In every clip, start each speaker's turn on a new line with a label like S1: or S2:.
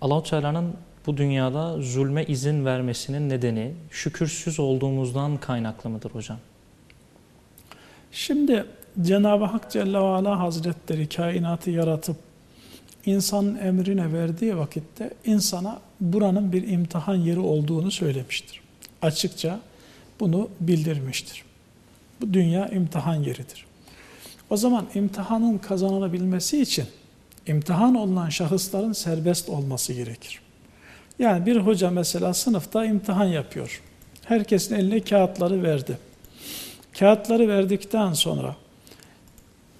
S1: Allahu Teala'nın bu dünyada zulme izin vermesinin nedeni şükürsüz olduğumuzdan kaynaklı mıdır hocam?
S2: Şimdi Cenab-ı Hak Celle ve Ala Hazretleri kainatı yaratıp insanın emrine verdiği vakitte insana buranın bir imtihan yeri olduğunu söylemiştir. Açıkça bunu bildirmiştir. Bu dünya imtihan yeridir. O zaman imtihanın kazanılabilmesi için imtihan olunan şahısların serbest olması gerekir. Yani bir hoca mesela sınıfta imtihan yapıyor. Herkesin eline kağıtları verdi. Kağıtları verdikten sonra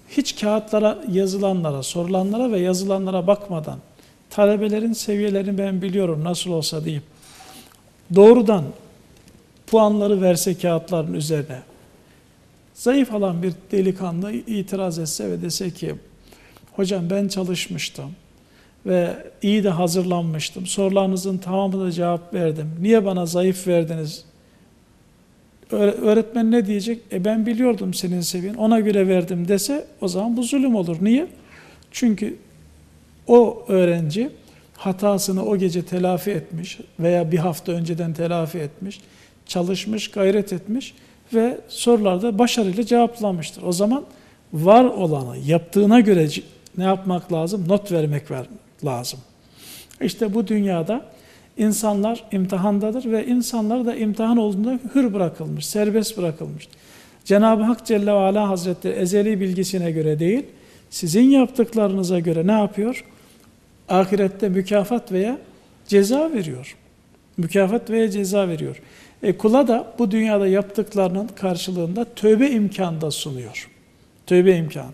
S2: hiç kağıtlara yazılanlara, sorulanlara ve yazılanlara bakmadan talebelerin seviyelerini ben biliyorum nasıl olsa deyip doğrudan puanları verse kağıtların üzerine zayıf alan bir delikanlı itiraz etse ve dese ki hocam ben çalışmıştım ve iyi de hazırlanmıştım. Sorularınızın tamamına cevap verdim. Niye bana zayıf verdiniz? Öğretmen ne diyecek? E ben biliyordum senin seviyen, ona göre verdim dese o zaman bu zulüm olur. Niye? Çünkü o öğrenci hatasını o gece telafi etmiş veya bir hafta önceden telafi etmiş, çalışmış, gayret etmiş ve sorularda başarıyla cevaplamıştır. O zaman var olanı yaptığına göre ne yapmak lazım? Not vermek lazım. İşte bu dünyada insanlar imtihandadır ve insanlar da imtihan olduğunda hür bırakılmış, serbest bırakılmış. Cenab-ı Hak Celle ve Ala Hazretleri ezeli bilgisine göre değil, sizin yaptıklarınıza göre ne yapıyor? Ahirette mükafat veya ceza veriyor. Mükafat veya ceza veriyor. E, kula da bu dünyada yaptıklarının karşılığında tövbe imkanı da sunuyor. Tövbe imkanı.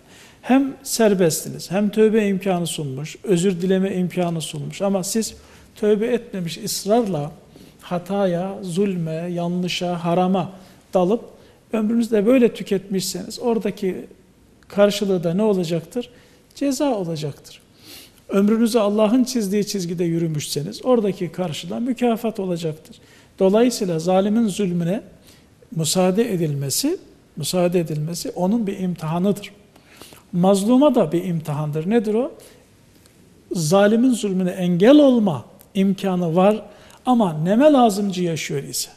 S2: Hem serbestsiniz, hem tövbe imkanı sunmuş, özür dileme imkanı sunmuş. Ama siz tövbe etmemiş ısrarla hataya, zulme, yanlışa, harama dalıp ömrünüzde böyle tüketmişseniz oradaki karşılığı da ne olacaktır? Ceza olacaktır. Ömrünüzü Allah'ın çizdiği çizgide yürümüşseniz oradaki karşılığı mükafat olacaktır. Dolayısıyla zalimin zulmüne müsaade edilmesi, müsaade edilmesi onun bir imtihanıdır. Mazluma da bir imtihandır. Nedir o? Zalimin zulmüne engel olma imkanı var ama neme lazımcı yaşıyor ise,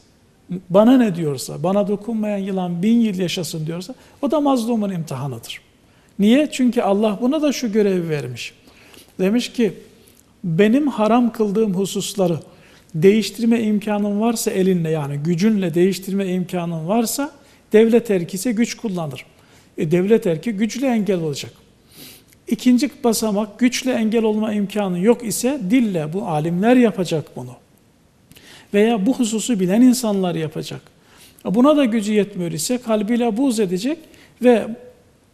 S2: bana ne diyorsa, bana dokunmayan yılan bin yıl yaşasın diyorsa, o da mazlumun imtihanıdır. Niye? Çünkü Allah buna da şu görevi vermiş. Demiş ki, benim haram kıldığım hususları değiştirme imkanın varsa elinle yani gücünle değiştirme imkanın varsa devlet erkise güç kullanır. E, devlet erki güçle engel olacak. İkinci basamak güçle engel olma imkanı yok ise dille bu alimler yapacak bunu. Veya bu hususu bilen insanlar yapacak. Buna da gücü yetmiyor ise kalbiyle buz edecek ve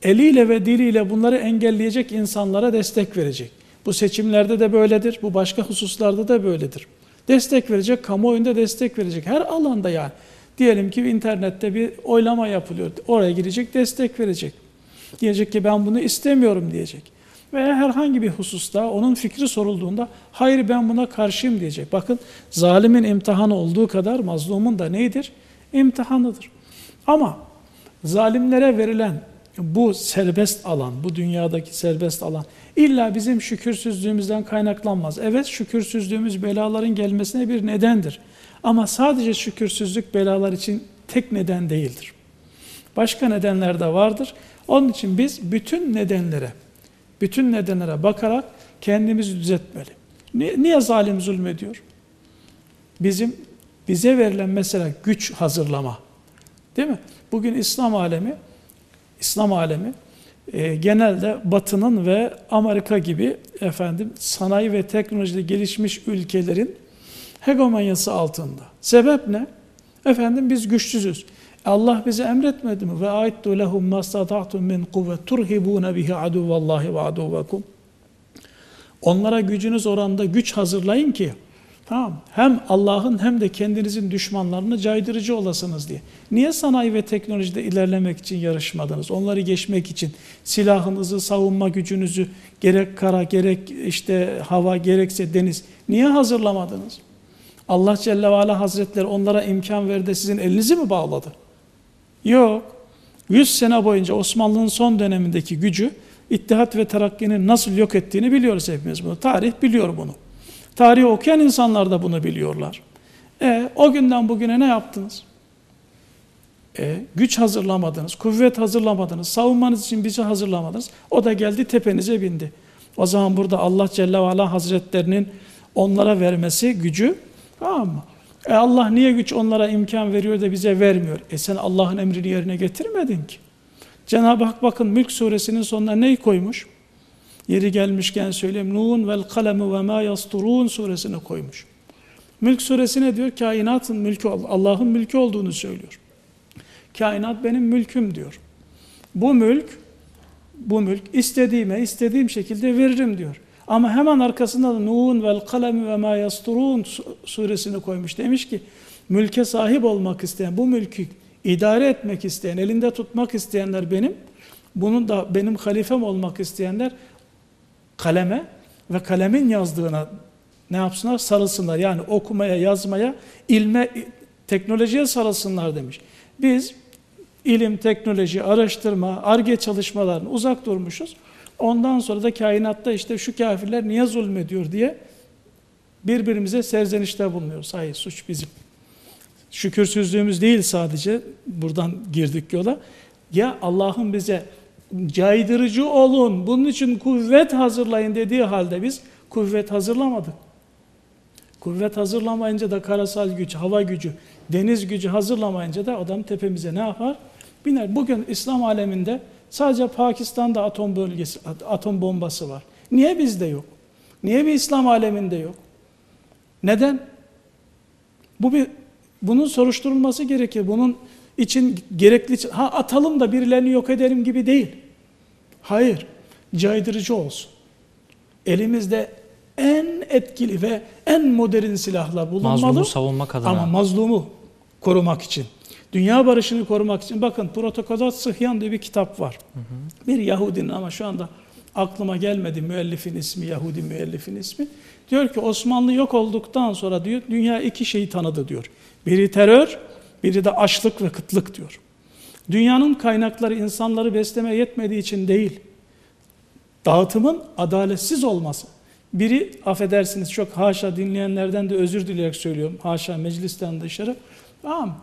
S2: eliyle ve diliyle bunları engelleyecek insanlara destek verecek. Bu seçimlerde de böyledir, bu başka hususlarda da böyledir. Destek verecek, kamuoyunda destek verecek. Her alanda yani. Diyelim ki internette bir oylama yapılıyor. Oraya girecek, destek verecek. Diyecek ki ben bunu istemiyorum diyecek. Veya herhangi bir hususta onun fikri sorulduğunda hayır ben buna karşıyım diyecek. Bakın zalimin imtihanı olduğu kadar mazlumun da neydir? İmtihanıdır. Ama zalimlere verilen bu serbest alan, bu dünyadaki serbest alan illa bizim şükürsüzlüğümüzden kaynaklanmaz. Evet şükürsüzlüğümüz belaların gelmesine bir nedendir. Ama sadece şükürsüzlük belalar için tek neden değildir. Başka nedenler de vardır. Onun için biz bütün nedenlere, bütün nedenlere bakarak kendimizi düzeltmeli. Niye zalim zulmediyor? Bizim bize verilen mesela güç hazırlama. Değil mi? Bugün İslam alemi İslam alemi e, genelde Batı'nın ve Amerika gibi efendim sanayi ve teknolojide gelişmiş ülkelerin hegemonyası altında. Sebep ne? Efendim biz güçsüzüz. Allah bize emretmedi mi? Ve aittu lehum mastata'tum min kuvvet turhibuna bihi aduvallahi ve aduvakum. Onlara gücünüz oranda güç hazırlayın ki tamam hem Allah'ın hem de kendinizin düşmanlarını caydırıcı olasınız diye. Niye sanayi ve teknolojide ilerlemek için yarışmadınız? Onları geçmek için silahınızı, savunma gücünüzü gerek kara gerek işte hava gerekse deniz niye hazırlamadınız? Allah Celle ve Ala Hazretleri onlara imkan verdi sizin elinizi mi bağladı? Yok. 100 sene boyunca Osmanlı'nın son dönemindeki gücü İttihat ve Terakki'nin nasıl yok ettiğini biliyoruz hepimiz bunu. Tarih biliyor bunu. Tarihi okuyan insanlar da bunu biliyorlar. E, o günden bugüne ne yaptınız? E, güç hazırlamadınız, kuvvet hazırlamadınız, savunmanız için bizi hazırlamadınız. O da geldi tepenize bindi. O zaman burada Allah Celle ve Ala Hazretlerinin onlara vermesi gücü tamam mı? E Allah niye güç onlara imkan veriyor da bize vermiyor? E sen Allah'ın emrini yerine getirmedin ki. Cenab-ı Hak bakın Mülk suresinin sonuna neyi koymuş? Yeri gelmişken söyleyeyim. Nun vel kalemu ve ma yasturun suresini koymuş. Mülk suresi ne diyor? Kainatın mülkü, Allah'ın mülkü olduğunu söylüyor. Kainat benim mülküm diyor. Bu mülk, bu mülk istediğime istediğim şekilde veririm diyor. Ama hemen arkasında da Nun vel kalemi ve ma yasturun suresini koymuş. Demiş ki mülke sahip olmak isteyen, bu mülkü idare etmek isteyen, elinde tutmak isteyenler benim. Bunun da benim halifem olmak isteyenler kaleme ve kalemin yazdığına ne yapsınlar? Sarılsınlar. Yani okumaya, yazmaya, ilme, teknolojiye sarılsınlar demiş. Biz ilim, teknoloji, araştırma, arge çalışmalarını uzak durmuşuz. Ondan sonra da kainatta işte şu kafirler niye zulmediyor diye birbirimize serzenişte bulunuyoruz. Hayır suç bizim. Şükürsüzlüğümüz değil sadece buradan girdik yola. Ya Allah'ın bize caydırıcı olun, bunun için kuvvet hazırlayın dediği halde biz kuvvet hazırlamadık. Kuvvet hazırlamayınca da karasal güç, hava gücü, deniz gücü hazırlamayınca da adam tepemize ne yapar? Biner. Bugün İslam aleminde sadece Pakistan'da atom bölgesi, atom bombası var. Niye bizde yok? Niye bir İslam aleminde yok? Neden? Bu bir bunun soruşturulması gerekir. Bunun için gerekli ha atalım da birilerini yok edelim gibi değil. Hayır. Caydırıcı olsun. Elimizde en etkili ve en modern silahlar bulunmalı.
S1: Mazlumu savunmak adına.
S2: Ama mazlumu korumak için. Dünya barışını korumak için. Bakın Protokolat Sıhyan diye bir kitap var. Hı hı. Bir Yahudinin ama şu anda aklıma gelmedi müellifin ismi, Yahudi müellifin ismi. Diyor ki Osmanlı yok olduktan sonra diyor dünya iki şeyi tanıdı diyor. Biri terör, biri de açlık ve kıtlık diyor. Dünyanın kaynakları insanları beslemeye yetmediği için değil, dağıtımın adaletsiz olması. Biri affedersiniz çok haşa dinleyenlerden de özür dileyerek söylüyorum. Haşa meclisten dışarı. Tamam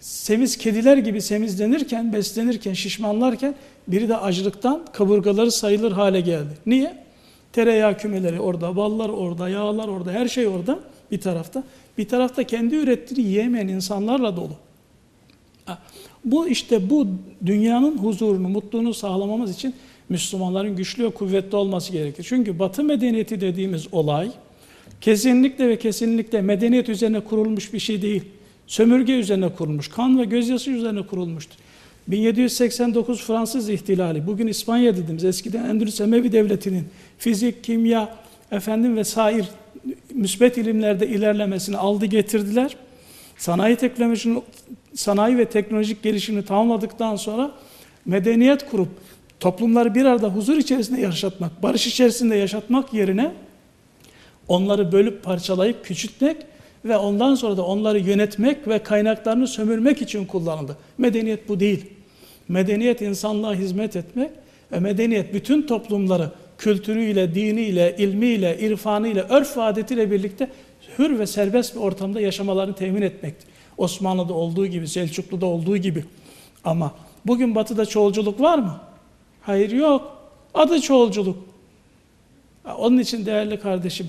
S2: Semiz kediler gibi semizlenirken, beslenirken, şişmanlarken biri de acılıktan kaburgaları sayılır hale geldi. Niye? Tereyağı kümeleri orada, ballar orada, yağlar orada, her şey orada bir tarafta. Bir tarafta kendi ürettiğini yiyemeyen insanlarla dolu. Bu işte bu dünyanın huzurunu, mutluluğunu sağlamamız için Müslümanların güçlü ve kuvvetli olması gerekir. Çünkü Batı medeniyeti dediğimiz olay kesinlikle ve kesinlikle medeniyet üzerine kurulmuş bir şey değil. Sömürge üzerine kurulmuş, kan ve gözyaşı üzerine kurulmuştur. 1789 Fransız ihtilali, bugün İspanya dediğimiz eskiden Endülüs Emevi Devleti'nin fizik, kimya, efendim ve sair müsbet ilimlerde ilerlemesini aldı getirdiler. Sanayi teknolojinin sanayi ve teknolojik gelişimini tamamladıktan sonra medeniyet kurup toplumları bir arada huzur içerisinde yaşatmak, barış içerisinde yaşatmak yerine onları bölüp parçalayıp küçültmek ve ondan sonra da onları yönetmek ve kaynaklarını sömürmek için kullanıldı. Medeniyet bu değil. Medeniyet insanlığa hizmet etmek ve medeniyet bütün toplumları kültürüyle, diniyle, ilmiyle, irfanıyla, örf ve adetiyle birlikte hür ve serbest bir ortamda yaşamalarını temin etmektir. Osmanlı'da olduğu gibi, Selçuklu'da olduğu gibi. Ama bugün batıda çoğulculuk var mı? Hayır yok. Adı çoğulculuk. Onun için değerli kardeşim,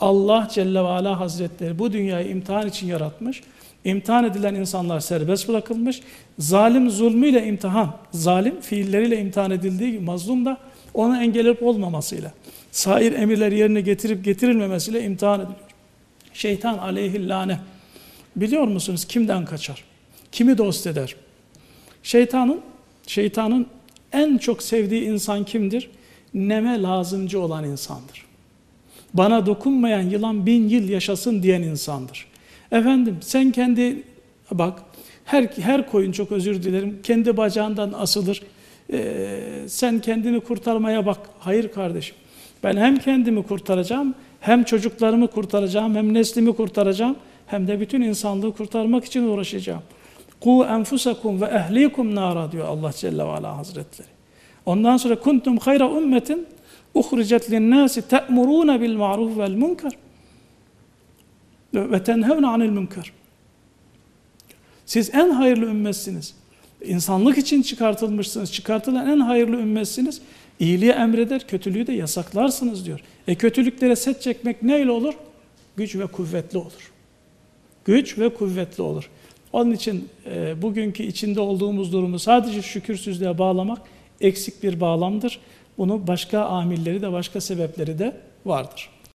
S2: Allah Celle ve Ala Hazretleri bu dünyayı imtihan için yaratmış. İmtihan edilen insanlar serbest bırakılmış. Zalim zulmüyle imtihan, zalim fiilleriyle imtihan edildiği gibi mazlum da ona engel olmamasıyla, sair emirleri yerine getirip getirilmemesiyle imtihan ediliyor. Şeytan aleyhillâne. Biliyor musunuz kimden kaçar? Kimi dost eder? Şeytanın, şeytanın en çok sevdiği insan kimdir? Neme lazımcı olan insandır. Bana dokunmayan yılan bin yıl yaşasın diyen insandır. Efendim sen kendi bak her, her koyun çok özür dilerim kendi bacağından asılır. Ee, sen kendini kurtarmaya bak. Hayır kardeşim. Ben hem kendimi kurtaracağım hem çocuklarımı kurtaracağım hem neslimi kurtaracağım hem de bütün insanlığı kurtarmak için uğraşacağım. Ku enfusakum ve ehlikum nara diyor Allah Celle ve Ala Hazretleri. Ondan sonra kuntum hayra ummetin te'murûne bil ma'ruf vel munkar. ve tenhevne anil münker. Siz en hayırlı ümmetsiniz. İnsanlık için çıkartılmışsınız. Çıkartılan en hayırlı ümmetsiniz. İyiliği emreder, kötülüğü de yasaklarsınız diyor. E kötülüklere set çekmek neyle olur? Güç ve kuvvetli olur. Güç ve kuvvetli olur. Onun için e, bugünkü içinde olduğumuz durumu sadece şükürsüzlüğe bağlamak eksik bir bağlamdır. Bunu başka amilleri de başka sebepleri de vardır.